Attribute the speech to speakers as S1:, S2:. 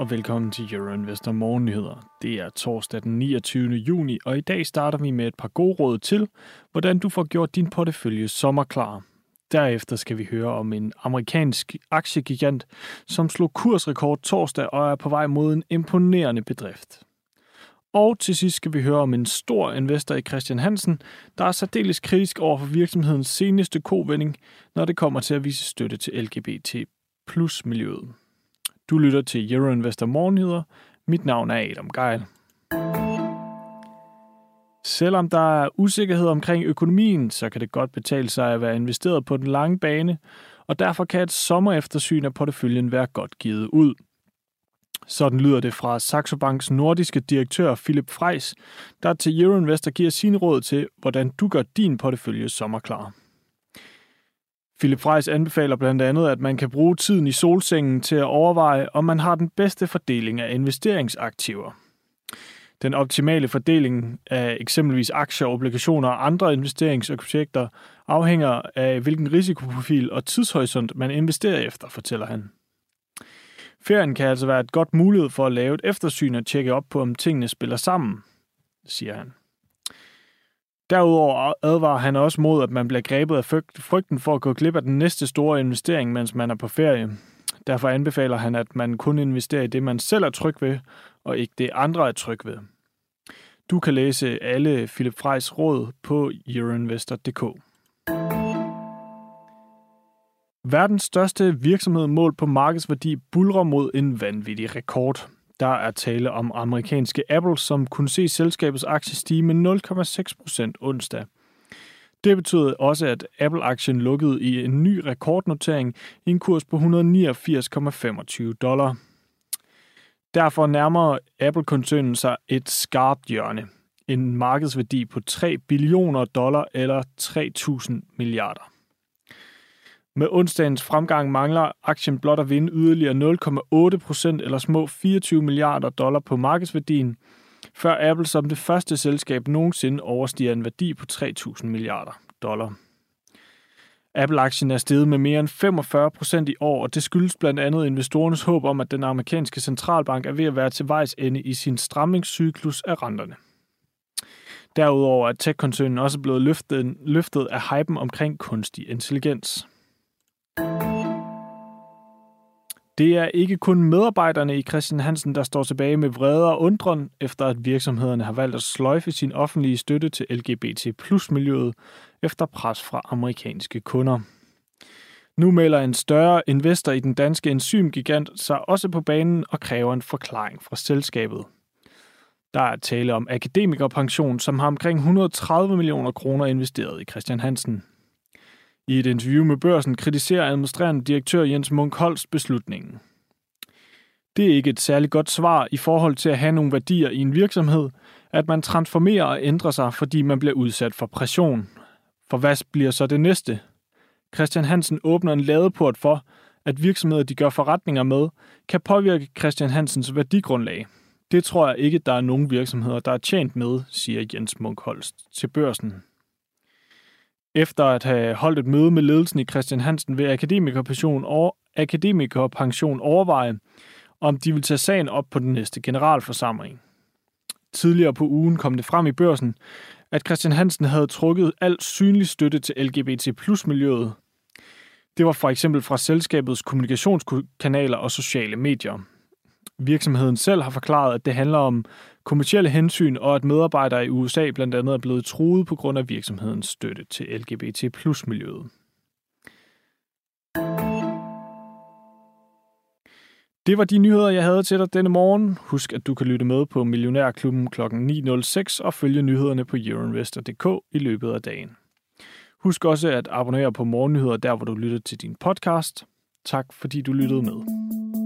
S1: og velkommen til Euroinvestor Morgennyheder. Det er torsdag den 29. juni, og i dag starter vi med et par gode råd til, hvordan du får gjort din portefølje sommerklar. Derefter skal vi høre om en amerikansk aktiegigant, som slog kursrekord torsdag og er på vej mod en imponerende bedrift. Og til sidst skal vi høre om en stor investor i Christian Hansen, der er særdeles kritisk over for virksomhedens seneste kovending, når det kommer til at vise støtte til LGBT plus miljøet. Du lytter til Euroinvestor Morgenheder. Mit navn er Adam Geil. Selvom der er usikkerhed omkring økonomien, så kan det godt betale sig at være investeret på den lange bane, og derfor kan et sommereftersyn af porteføljen være godt givet ud. Sådan lyder det fra Saxo Banks nordiske direktør Philip Freis, der til Euroinvestor giver sine råd til, hvordan du gør din portefølje sommerklar. Philip Freis anbefaler blandt andet, at man kan bruge tiden i solsengen til at overveje, om man har den bedste fordeling af investeringsaktiver. Den optimale fordeling af eksempelvis aktier, obligationer og andre investeringsobjekter afhænger af, hvilken risikoprofil og tidshorisont man investerer efter, fortæller han. Ferien kan altså være et godt mulighed for at lave et eftersyn og tjekke op på, om tingene spiller sammen, siger han. Derudover advarer han også mod, at man bliver grebet af frygten for at gå glip af den næste store investering, mens man er på ferie. Derfor anbefaler han, at man kun investerer i det, man selv er tryg ved, og ikke det, andre er tryg ved. Du kan læse alle Philip Freis råd på euroinvestor.dk. Verdens største virksomhed målt på markedsværdi bulrer mod en vanvittig rekord. Der er tale om amerikanske Apple, som kunne se selskabets aktie stige med 0,6% onsdag. Det betød også, at Apple-aktien lukkede i en ny rekordnotering i en kurs på 189,25 dollar. Derfor nærmer Apple-koncernen sig et skarpt hjørne. En markedsværdi på 3 billioner dollar eller 3.000 milliarder. Med onsdagens fremgang mangler aktien blot at vinde yderligere 0,8 procent eller små 24 milliarder dollar på markedsværdien, før Apple som det første selskab nogensinde overstiger en værdi på 3.000 milliarder dollar. Apple-aktien er steget med mere end 45 procent i år, og det skyldes blandt andet investorernes håb om, at den amerikanske centralbank er ved at være til vejs ende i sin stramningscyklus af renterne. Derudover er tech-koncernen også blevet løftet, løftet af hypen omkring kunstig intelligens. Det er ikke kun medarbejderne i Christian Hansen, der står tilbage med vrede og undren, efter at virksomhederne har valgt at sløjfe sin offentlige støtte til LGBT plus miljøet efter pres fra amerikanske kunder. Nu melder en større investor i den danske enzymgigant sig også på banen og kræver en forklaring fra selskabet. Der er tale om akademikerpension, som har omkring 130 millioner kroner investeret i Christian Hansen. I et interview med børsen kritiserer administrerende direktør Jens Munk Holst beslutningen. Det er ikke et særligt godt svar i forhold til at have nogle værdier i en virksomhed, at man transformerer og ændrer sig, fordi man bliver udsat for pression. For hvad bliver så det næste? Christian Hansen åbner en ladeport for, at virksomheder, de gør forretninger med, kan påvirke Christian Hansens værdigrundlag. Det tror jeg ikke, der er nogen virksomheder, der er tjent med, siger Jens Munk Holst til børsen. Efter at have holdt et møde med ledelsen i Christian Hansen ved Akademikerpension, og Akademikerpension overveje, om de vil tage sagen op på den næste generalforsamling. Tidligere på ugen kom det frem i børsen, at Christian Hansen havde trukket al synlig støtte til LGBT plus miljøet. Det var for eksempel fra selskabets kommunikationskanaler og sociale medier. Virksomheden selv har forklaret, at det handler om kommersielle hensyn og at medarbejdere i USA blandt andet er blevet truet på grund af virksomhedens støtte til LGBT plus miljøet. Det var de nyheder, jeg havde til dig denne morgen. Husk, at du kan lytte med på Millionærklubben kl. 9.06 og følge nyhederne på euroinvestor.dk i løbet af dagen. Husk også at abonnere på Morgennyheder der, hvor du lytter til din podcast. Tak fordi du lyttede med.